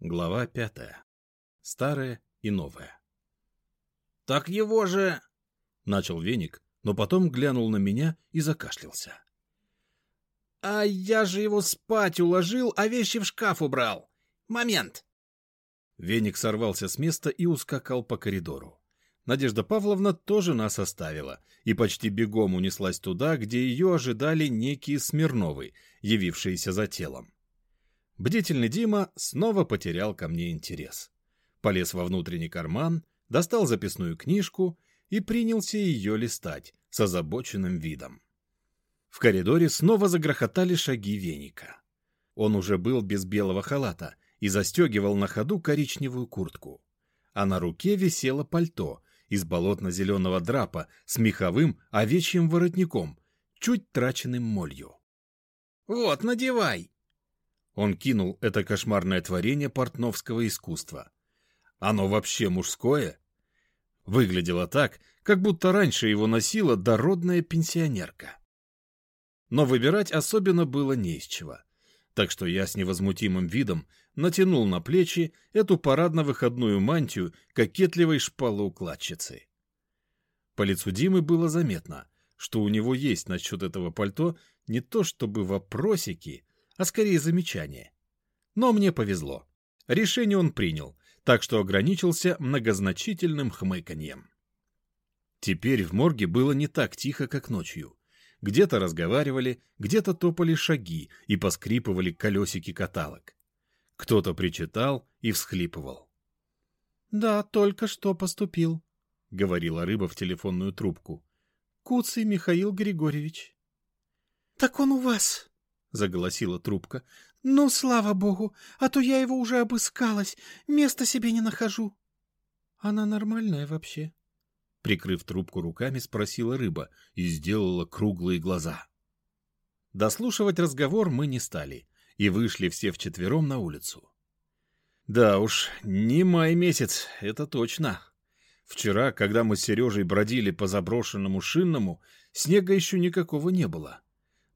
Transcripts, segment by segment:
Глава пятая. Старое и новое. «Так его же...» — начал веник, но потом глянул на меня и закашлялся. «А я же его спать уложил, а вещи в шкаф убрал. Момент!» Веник сорвался с места и ускакал по коридору. Надежда Павловна тоже нас оставила и почти бегом унеслась туда, где ее ожидали некие Смирновы, явившиеся за телом. Бдительный Дима снова потерял ко мне интерес. Полез во внутренний карман, достал записную книжку и принялся ее листать с озабоченным видом. В коридоре снова загрохотали шаги веника. Он уже был без белого халата и застегивал на ходу коричневую куртку. А на руке висело пальто из болотно-зеленого драпа с меховым овечьим воротником, чуть траченным молью. «Вот, надевай!» Он кинул это кошмарное творение портновского искусства. Оно вообще мужское? Выглядело так, как будто раньше его носила дородная пенсионерка. Но выбирать особенно было не из чего. Так что я с невозмутимым видом натянул на плечи эту парадно-выходную мантию кокетливой шпалоукладчицы. По лицу Димы было заметно, что у него есть насчет этого пальто не то чтобы вопросики, а скорее замечания. Но мне повезло. Решение он принял, так что ограничился многозначительным хмыканьем. Теперь в морге было не так тихо, как ночью. Где-то разговаривали, где-то топали шаги и поскрипывали колесики каталог. Кто-то причитал и всхлипывал. — Да, только что поступил, — говорила рыба в телефонную трубку. — Куцый Михаил Григорьевич. — Так он у вас, — заголосила трубка. — Ну, слава богу, а то я его уже обыскалась, места себе не нахожу. — Она нормальная вообще? Прикрыв трубку руками, спросила рыба и сделала круглые глаза. Дослушивать разговор мы не стали и вышли все вчетвером на улицу. Да уж, не май месяц, это точно. Вчера, когда мы с Сережей бродили по заброшенному шинному, снега еще никакого не было.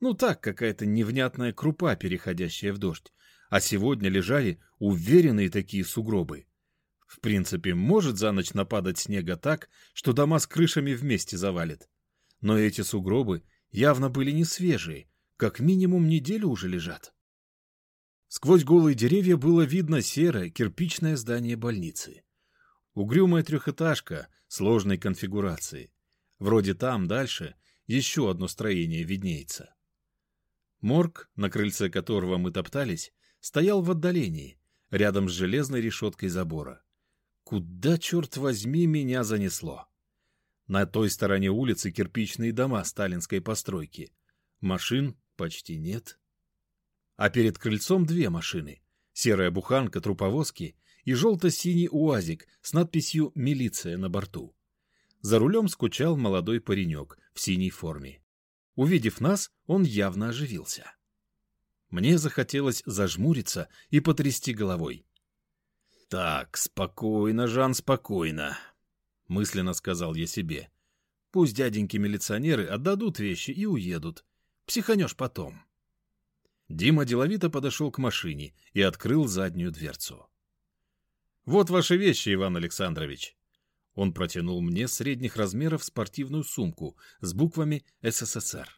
Ну так, какая-то невнятная крупа, переходящая в дождь. А сегодня лежали уверенные такие сугробы. В принципе, может за ночь нападать снега так, что дома с крышами вместе завалит. Но эти сугробы явно были не свежие, как минимум неделю уже лежат. Сквозь голые деревья было видно серое кирпичное здание больницы. Угрюмая трехэтажка сложной конфигурации. Вроде там дальше еще одно строение виднеется. Морг, на крыльце которого мы топтались, стоял в отдалении, рядом с железной решеткой забора. Куда, черт возьми, меня занесло? На той стороне улицы кирпичные дома сталинской постройки. Машин почти нет. А перед крыльцом две машины. Серая буханка труповозки и желто-синий уазик с надписью «Милиция» на борту. За рулем скучал молодой паренек в синей форме. Увидев нас, он явно оживился. Мне захотелось зажмуриться и потрясти головой. «Так, спокойно, Жан, спокойно», — мысленно сказал я себе. «Пусть дяденьки-милиционеры отдадут вещи и уедут. Психанешь потом». Дима деловито подошел к машине и открыл заднюю дверцу. «Вот ваши вещи, Иван Александрович». Он протянул мне средних размеров спортивную сумку с буквами «СССР».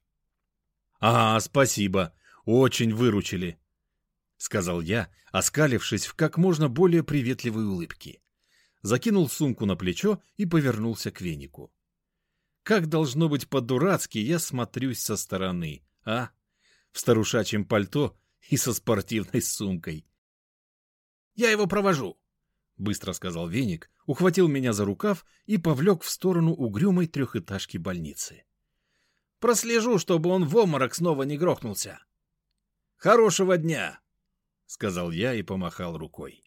«А, спасибо, очень выручили», — сказал я, оскалившись в как можно более приветливой улыбке. Закинул сумку на плечо и повернулся к венику. Как должно быть по-дурацки я смотрюсь со стороны, а? В старушачьем пальто и со спортивной сумкой. «Я его провожу», — быстро сказал веник, ухватил меня за рукав и повлек в сторону угрюмой трехэтажки больницы. «Прослежу, чтобы он в обморок снова не грохнулся. Хорошего дня!» — сказал я и помахал рукой.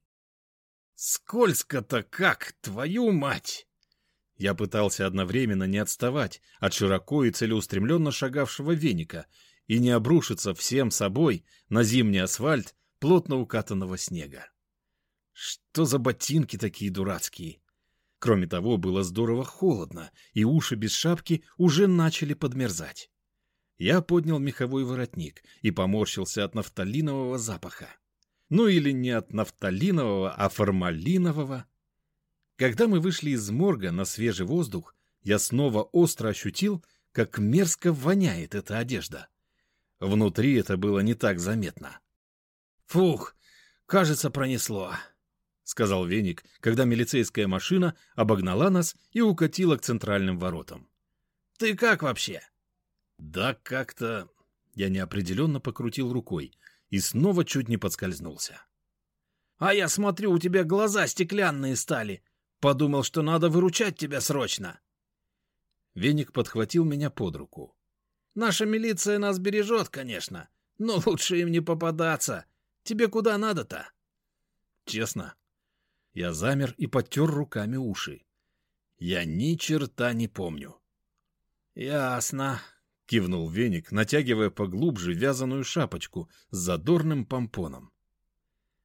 «Скользко-то как, твою мать!» Я пытался одновременно не отставать от широко и целеустремленно шагавшего веника и не обрушиться всем собой на зимний асфальт плотно укатанного снега. Что за ботинки такие дурацкие? Кроме того, было здорово холодно, и уши без шапки уже начали подмерзать. Я поднял меховой воротник и поморщился от нафталинового запаха. Ну или не от нафталинового, а формалинового. Когда мы вышли из морга на свежий воздух, я снова остро ощутил, как мерзко воняет эта одежда. Внутри это было не так заметно. «Фух, кажется, пронесло», — сказал Веник, когда милицейская машина обогнала нас и укатила к центральным воротам. «Ты как вообще?» «Да как-то...» Я неопределенно покрутил рукой и снова чуть не подскользнулся. «А я смотрю, у тебя глаза стеклянные стали. Подумал, что надо выручать тебя срочно». Веник подхватил меня под руку. «Наша милиция нас бережет, конечно, но лучше им не попадаться. Тебе куда надо-то?» «Честно?» Я замер и подтер руками уши. Я ни черта не помню. «Ясно», — кивнул веник, натягивая поглубже вязаную шапочку с задорным помпоном.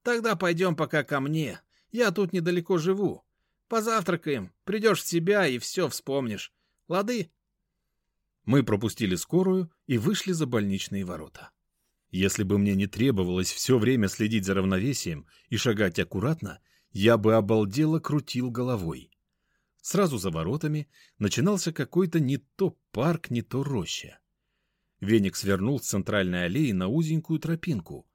«Тогда пойдем пока ко мне. Я тут недалеко живу. Позавтракаем, придешь в себя и все вспомнишь. Лады?» Мы пропустили скорую и вышли за больничные ворота. Если бы мне не требовалось все время следить за равновесием и шагать аккуратно, я бы обалдело крутил головой. Сразу за воротами начинался какой-то не то парк, не то роща. Веник свернул с центральной аллеи на узенькую тропинку.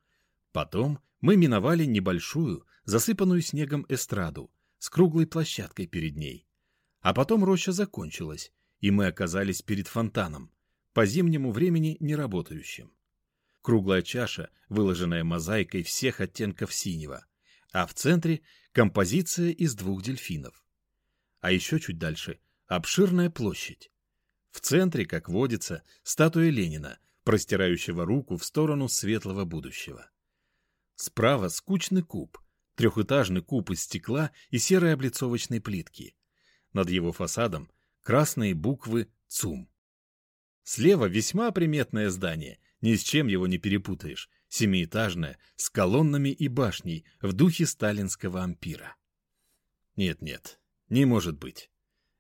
Потом мы миновали небольшую, засыпанную снегом эстраду с круглой площадкой перед ней. А потом роща закончилась, и мы оказались перед фонтаном, по зимнему времени не работающим. Круглая чаша, выложенная мозаикой всех оттенков синего, а в центре композиция из двух дельфинов. А еще чуть дальше — обширная площадь. В центре, как водится, статуя Ленина, простирающего руку в сторону светлого будущего. Справа скучный куб, трехэтажный куб из стекла и серой облицовочной плитки. Над его фасадом красные буквы ЦУМ. Слева весьма приметное здание, ни с чем его не перепутаешь, семиэтажное, с колоннами и башней в духе сталинского ампира. Нет-нет, не может быть.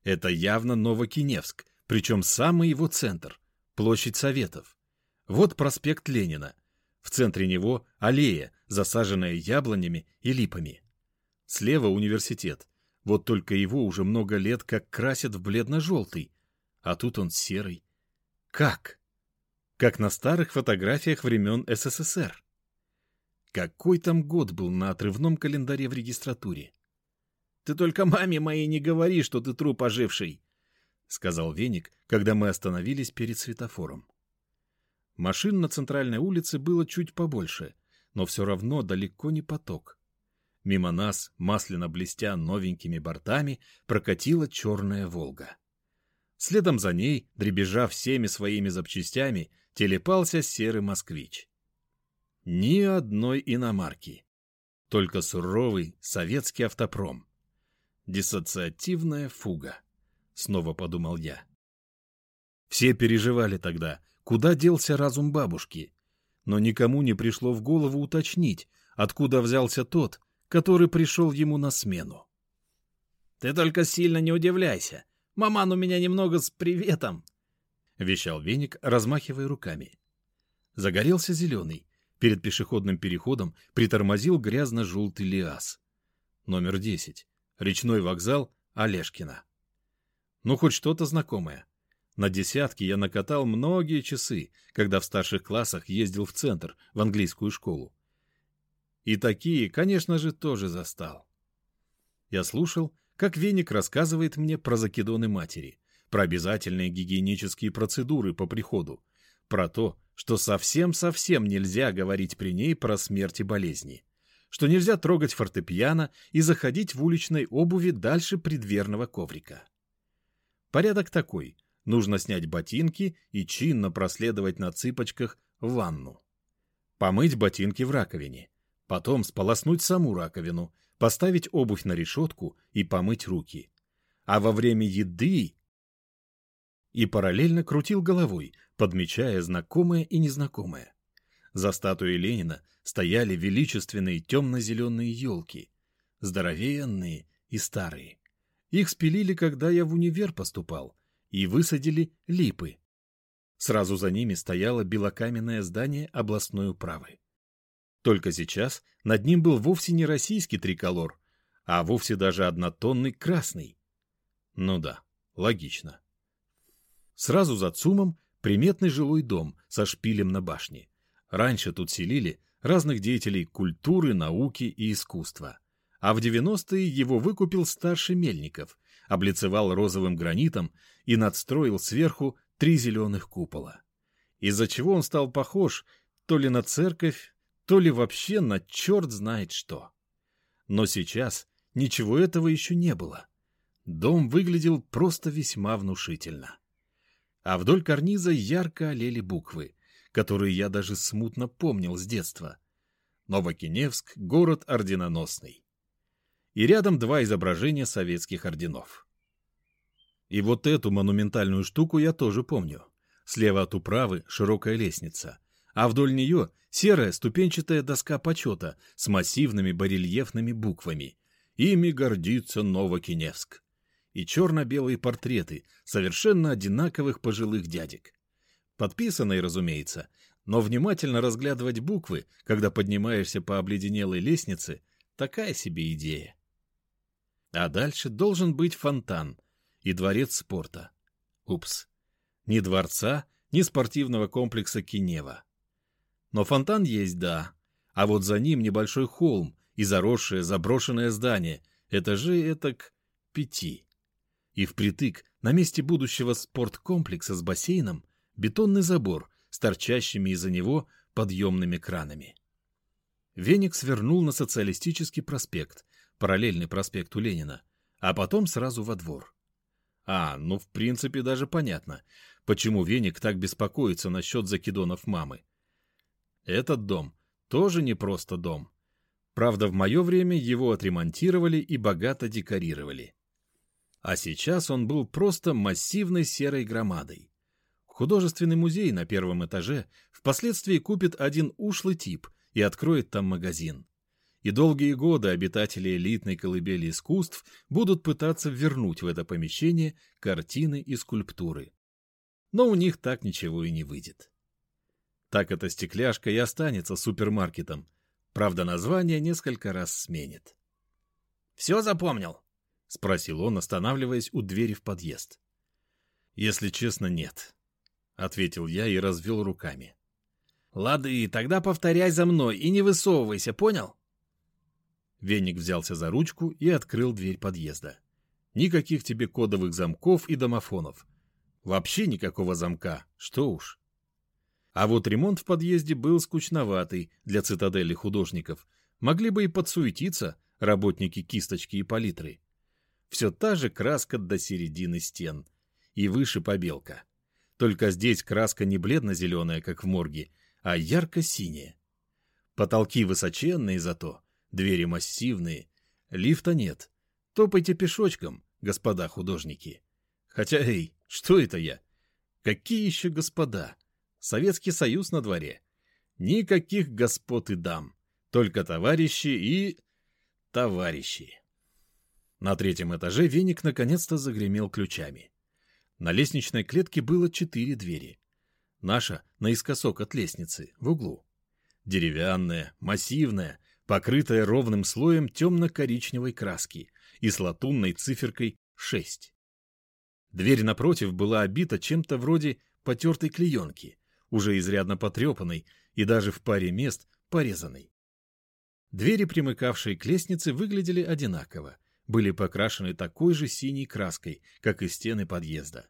Это явно Новокиневск, причем самый его центр, площадь Советов. Вот проспект Ленина. В центре него аллея, засаженная яблонями и липами. Слева университет, вот только его уже много лет как красят в бледно-желтый, а тут он серый. Как? Как на старых фотографиях времен СССР. Какой там год был на отрывном календаре в регистратуре? Ты только маме моей не говори, что ты труп оживший, — сказал Веник, когда мы остановились перед светофором. Машин на центральной улице было чуть побольше, но все равно далеко не поток. Мимо нас, масляно блестя новенькими бортами, прокатила черная «Волга». Следом за ней, дребезжа всеми своими запчастями, телепался серый москвич. Ни одной иномарки. Только суровый советский автопром. Диссоциативная фуга. Снова подумал я. Все переживали тогда, куда делся разум бабушки. Но никому не пришло в голову уточнить, откуда взялся тот, который пришел ему на смену. — Ты только сильно не удивляйся. Маман у меня немного с приветом, — вещал веник, размахивая руками. Загорелся зеленый. Перед пешеходным переходом притормозил грязно-желтый лиас. Номер десять. Речной вокзал Олешкина. Ну, хоть что-то знакомое. На десятки я накатал многие часы, когда в старших классах ездил в центр, в английскую школу. И такие, конечно же, тоже застал. Я слушал, как Веник рассказывает мне про закидоны матери, про обязательные гигиенические процедуры по приходу, про то, что совсем-совсем нельзя говорить при ней про смерть и болезни, что нельзя трогать фортепиано и заходить в уличной обуви дальше предверного коврика. Порядок такой. Нужно снять ботинки и чинно проследовать на цыпочках в ванну. Помыть ботинки в раковине. Потом сполоснуть саму раковину, поставить обувь на решетку и помыть руки. А во время еды... И параллельно крутил головой, подмечая знакомое и незнакомое. За статуей Ленина стояли величественные темно-зеленые елки, здоровенные и старые. Их спилили, когда я в универ поступал, и высадили липы. Сразу за ними стояло белокаменное здание областной управы. Только сейчас над ним был вовсе не российский триколор, а вовсе даже однотонный красный. Ну да, логично. Сразу за ЦУМом приметный жилой дом со шпилем на башне. Раньше тут селили разных деятелей культуры, науки и искусства. А в 90-е его выкупил старший Мельников, облицевал розовым гранитом и надстроил сверху три зеленых купола. Из-за чего он стал похож то ли на церковь, то ли вообще на черт знает что. Но сейчас ничего этого еще не было. Дом выглядел просто весьма внушительно. А вдоль карниза ярко олели буквы, которые я даже смутно помнил с детства. Новокиневск — город орденоносный. И рядом два изображения советских орденов. И вот эту монументальную штуку я тоже помню. Слева от управы широкая лестница, а вдоль нее серая ступенчатая доска почета с массивными барельефными буквами. Ими гордится Новокиневск. И черно-белые портреты совершенно одинаковых пожилых дядек. Подписанные, разумеется, но внимательно разглядывать буквы, когда поднимаешься по обледенелой лестнице, такая себе идея. А дальше должен быть фонтан и дворец спорта. Упс. Ни дворца, ни спортивного комплекса Кинева. Но фонтан есть, да. А вот за ним небольшой холм и заросшее заброшенное здание, этажей этак пяти. И впритык на месте будущего спорткомплекса с бассейном бетонный забор с торчащими из-за него подъемными кранами. Веник свернул на социалистический проспект, параллельный проспекту Ленина, а потом сразу во двор. А, ну в принципе даже понятно, почему Веник так беспокоится насчет закидонов мамы. Этот дом тоже не просто дом. Правда, в мое время его отремонтировали и богато декорировали. А сейчас он был просто массивной серой громадой. Художественный музей на первом этаже впоследствии купит один ушлый тип и откроет там магазин. И долгие годы обитатели элитной колыбели искусств будут пытаться вернуть в это помещение картины и скульптуры. Но у них так ничего и не выйдет. Так эта стекляшка и останется супермаркетом. Правда, название несколько раз сменит. «Все запомнил?» — спросил он, останавливаясь у двери в подъезд. «Если честно, нет», — ответил я и развел руками. «Лады, тогда повторяй за мной и не высовывайся, понял?» Веник взялся за ручку и открыл дверь подъезда. Никаких тебе кодовых замков и домофонов. Вообще никакого замка, что уж. А вот ремонт в подъезде был скучноватый для цитадели художников. Могли бы и подсуетиться работники кисточки и палитры. Все та же краска до середины стен. И выше побелка. Только здесь краска не бледно-зеленая, как в морге, а ярко-синяя. Потолки высоченные зато, двери массивные. Лифта нет. Топайте пешочком, господа художники. Хотя, эй, что это я? Какие еще господа? Советский Союз на дворе. Никаких господ и дам, только товарищи и... товарищи. На третьем этаже веник наконец-то загремел ключами. На лестничной клетке было четыре двери. Наша наискосок от лестницы, в углу. Деревянная, массивная, покрытая ровным слоем темно-коричневой краски и с латунной циферкой 6. Дверь напротив была обита чем-то вроде потертой клеенки, уже изрядно потрепанной и даже в паре мест порезанной. Двери, примыкавшие к лестнице, выглядели одинаково, были покрашены такой же синей краской, как и стены подъезда.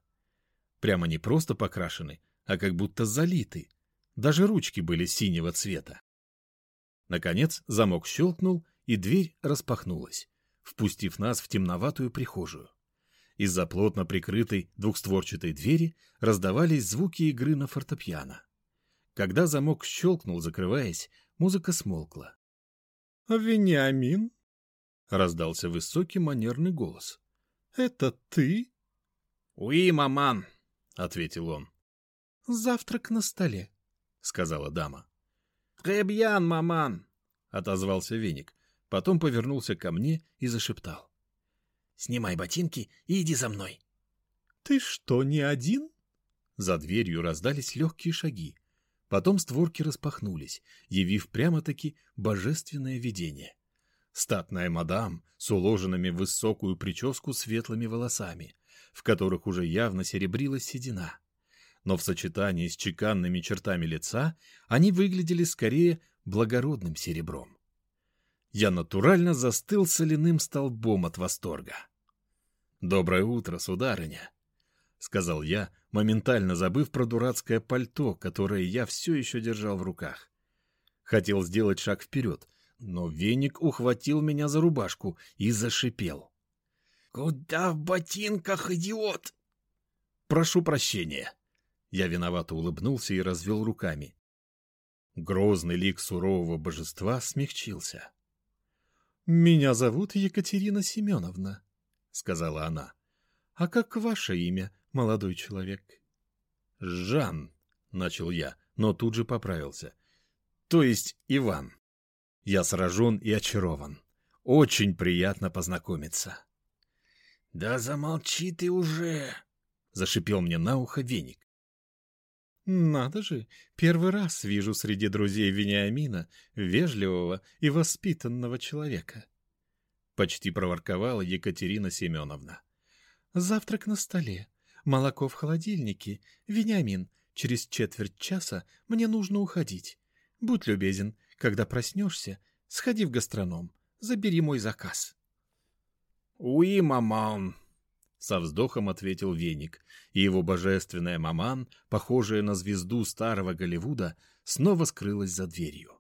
Прямо не просто покрашены, а как будто залиты. Даже ручки были синего цвета. Наконец замок щелкнул, и дверь распахнулась, впустив нас в темноватую прихожую. Из-за плотно прикрытой двухстворчатой двери раздавались звуки игры на фортепиано. Когда замок щелкнул, закрываясь, музыка смолкла. «А «Вениамин?» — раздался высокий манерный голос. «Это ты?» «Уи, маман!» — ответил он. «Завтрак на столе», — сказала дама. «Кэбьян, маман!» — отозвался веник, потом повернулся ко мне и зашептал. Снимай ботинки и иди за мной. — Ты что, не один? За дверью раздались легкие шаги. Потом створки распахнулись, явив прямо-таки божественное видение. Статная мадам с уложенными в высокую прическу светлыми волосами, в которых уже явно серебрилась седина. Но в сочетании с чеканными чертами лица они выглядели скорее благородным серебром. Я натурально застыл соляным столбом от восторга. «Доброе утро, сударыня!» — сказал я, моментально забыв про дурацкое пальто, которое я все еще держал в руках. Хотел сделать шаг вперед, но веник ухватил меня за рубашку и зашипел. «Куда в ботинках, идиот?» «Прошу прощения». Я виновато улыбнулся и развел руками. Грозный лик сурового божества смягчился. «Меня зовут Екатерина Семеновна», — сказала она. «А как ваше имя, молодой человек?» «Жан», — начал я, но тут же поправился. «То есть Иван. Я сражен и очарован. Очень приятно познакомиться». «Да замолчи ты уже!» — зашипел мне на ухо веник. «Надо же, первый раз вижу среди друзей Вениамина вежливого и воспитанного человека», — почти проворковала Екатерина Семеновна. «Завтрак на столе, молоко в холодильнике. Вениамин, через четверть часа мне нужно уходить. Будь любезен, когда проснешься, сходи в гастроном, забери мой заказ». «Уи, маман!» Со вздохом ответил Веник, и его божественная маман, похожая на звезду старого Голливуда, снова скрылась за дверью.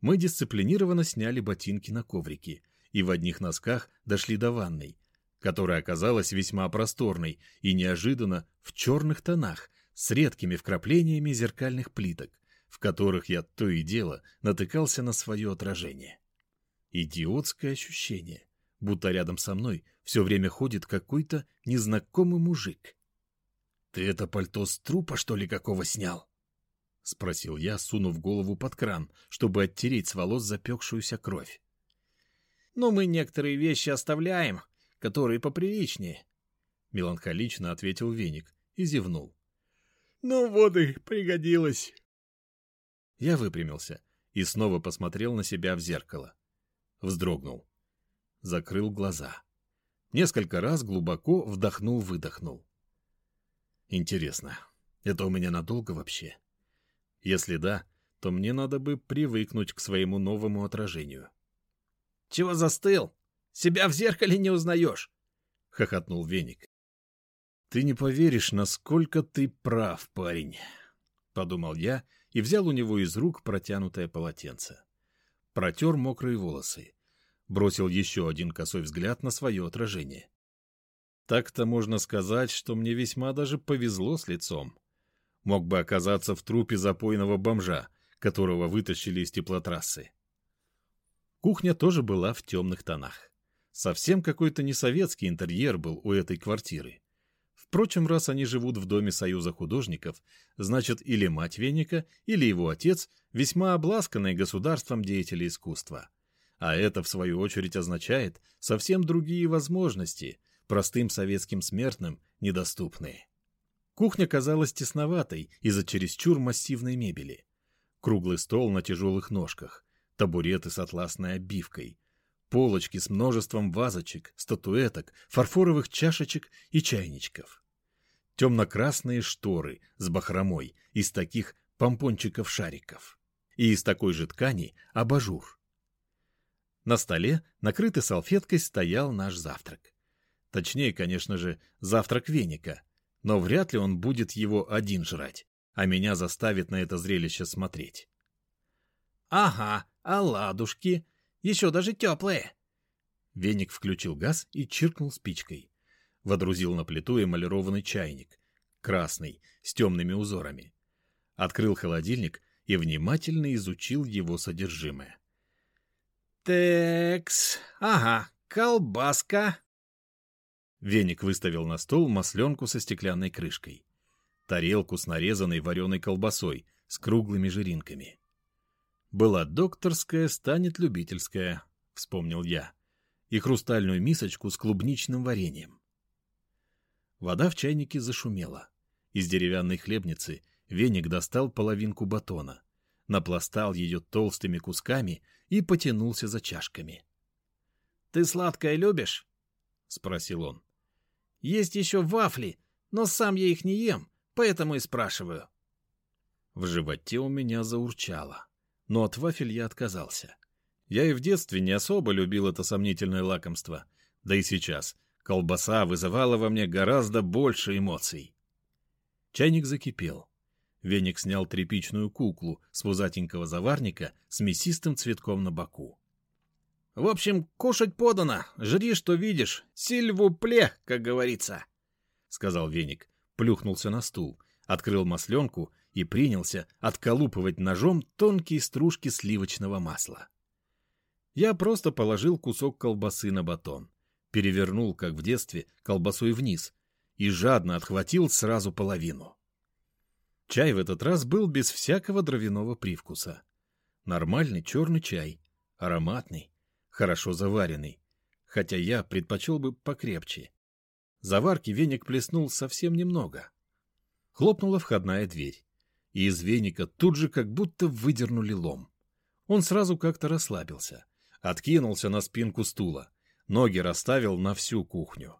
Мы дисциплинированно сняли ботинки на коврике и в одних носках дошли до ванной, которая оказалась весьма просторной и неожиданно в черных тонах с редкими вкраплениями зеркальных плиток, в которых я то и дело натыкался на свое отражение. Идиотское ощущение будто рядом со мной все время ходит какой-то незнакомый мужик. — Ты это пальто с трупа, что ли, какого снял? — спросил я, сунув голову под кран, чтобы оттереть с волос запекшуюся кровь. — Но мы некоторые вещи оставляем, которые поприличнее, — меланхолично ответил Веник и зевнул. — Ну вот и пригодилось. Я выпрямился и снова посмотрел на себя в зеркало. Вздрогнул закрыл глаза. Несколько раз глубоко вдохнул-выдохнул. Интересно, это у меня надолго вообще? Если да, то мне надо бы привыкнуть к своему новому отражению. — Чего застыл? Себя в зеркале не узнаешь? — хохотнул Веник. — Ты не поверишь, насколько ты прав, парень, — подумал я и взял у него из рук протянутое полотенце. Протер мокрые волосы бросил еще один косой взгляд на свое отражение. Так-то можно сказать, что мне весьма даже повезло с лицом. Мог бы оказаться в трупе запойного бомжа, которого вытащили из теплотрассы. Кухня тоже была в темных тонах. Совсем какой-то несоветский интерьер был у этой квартиры. Впрочем, раз они живут в доме Союза художников, значит или мать Веника, или его отец весьма обласканные государством деятели искусства — а это, в свою очередь, означает совсем другие возможности, простым советским смертным недоступные. Кухня казалась тесноватой из-за чересчур массивной мебели. Круглый стол на тяжелых ножках, табуреты с атласной обивкой, полочки с множеством вазочек, статуэток, фарфоровых чашечек и чайничков. Темно-красные шторы с бахромой из таких помпончиков-шариков. И из такой же ткани абажур. На столе, накрытый салфеткой, стоял наш завтрак. Точнее, конечно же, завтрак веника, но вряд ли он будет его один жрать, а меня заставит на это зрелище смотреть. «Ага, оладушки, еще даже теплые!» Веник включил газ и чиркнул спичкой. Водрузил на плиту эмалированный чайник, красный, с темными узорами. Открыл холодильник и внимательно изучил его содержимое. Текс, ага, колбаска. Веник выставил на стол масленку со стеклянной крышкой. Тарелку с нарезанной вареной колбасой с круглыми жиринками. Была докторская, станет любительская, вспомнил я, и хрустальную мисочку с клубничным вареньем. Вода в чайнике зашумела. Из деревянной хлебницы Веник достал половинку батона, напластал ее толстыми кусками и потянулся за чашками. — Ты сладкое любишь? — спросил он. — Есть еще вафли, но сам я их не ем, поэтому и спрашиваю. В животе у меня заурчало, но от вафель я отказался. Я и в детстве не особо любил это сомнительное лакомство, да и сейчас колбаса вызывала во мне гораздо больше эмоций. Чайник закипел. Веник снял тряпичную куклу с пузатенького заварника с мясистым цветком на боку. — В общем, кушать подано, жри, что видишь, сильвупле, как говорится, — сказал Веник, плюхнулся на стул, открыл масленку и принялся отколупывать ножом тонкие стружки сливочного масла. Я просто положил кусок колбасы на батон, перевернул, как в детстве, колбасой вниз и жадно отхватил сразу половину. Чай в этот раз был без всякого дровяного привкуса. Нормальный черный чай, ароматный, хорошо заваренный, хотя я предпочел бы покрепче. Заварки веник плеснул совсем немного. Хлопнула входная дверь, и из веника тут же как будто выдернули лом. Он сразу как-то расслабился, откинулся на спинку стула, ноги расставил на всю кухню.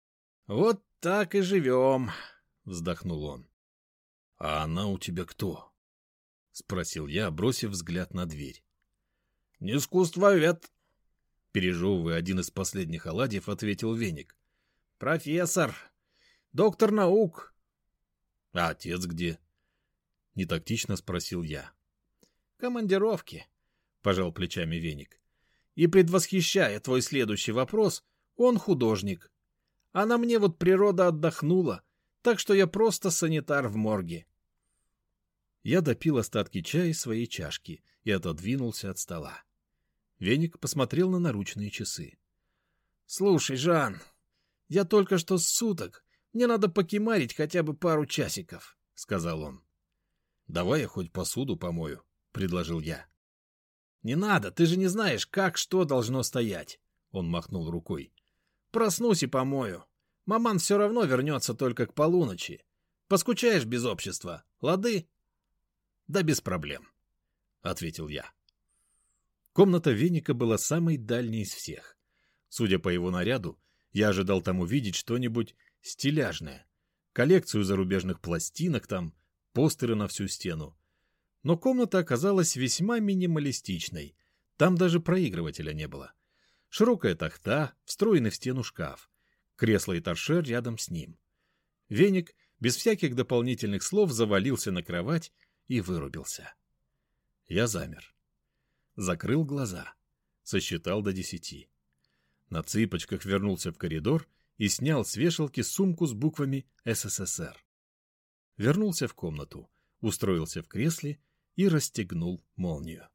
— Вот так и живем, — вздохнул он. — А она у тебя кто? — спросил я, бросив взгляд на дверь. — Не искусствовед. Пережевывая один из последних оладьев, ответил Веник. — Профессор. Доктор наук. — А отец где? — нетактично спросил я. — Командировки, — пожал плечами Веник. — И предвосхищая твой следующий вопрос, он художник. А на мне вот природа отдохнула, так что я просто санитар в морге. Я допил остатки чая из своей чашки и отодвинулся от стола. Веник посмотрел на наручные часы. — Слушай, Жан, я только что с суток. Мне надо покемарить хотя бы пару часиков, — сказал он. — Давай я хоть посуду помою, — предложил я. — Не надо, ты же не знаешь, как что должно стоять, — он махнул рукой. Проснусь и помою. Маман все равно вернется только к полуночи. Поскучаешь без общества, лады? — Да без проблем, — ответил я. Комната веника была самой дальней из всех. Судя по его наряду, я ожидал там увидеть что-нибудь стиляжное. Коллекцию зарубежных пластинок там, постеры на всю стену. Но комната оказалась весьма минималистичной. Там даже проигрывателя не было. Широкая тахта, встроенный в стену шкаф, кресло и торшер рядом с ним. Веник без всяких дополнительных слов завалился на кровать и вырубился. Я замер. Закрыл глаза. Сосчитал до десяти. На цыпочках вернулся в коридор и снял с вешалки сумку с буквами «СССР». Вернулся в комнату, устроился в кресле и расстегнул молнию.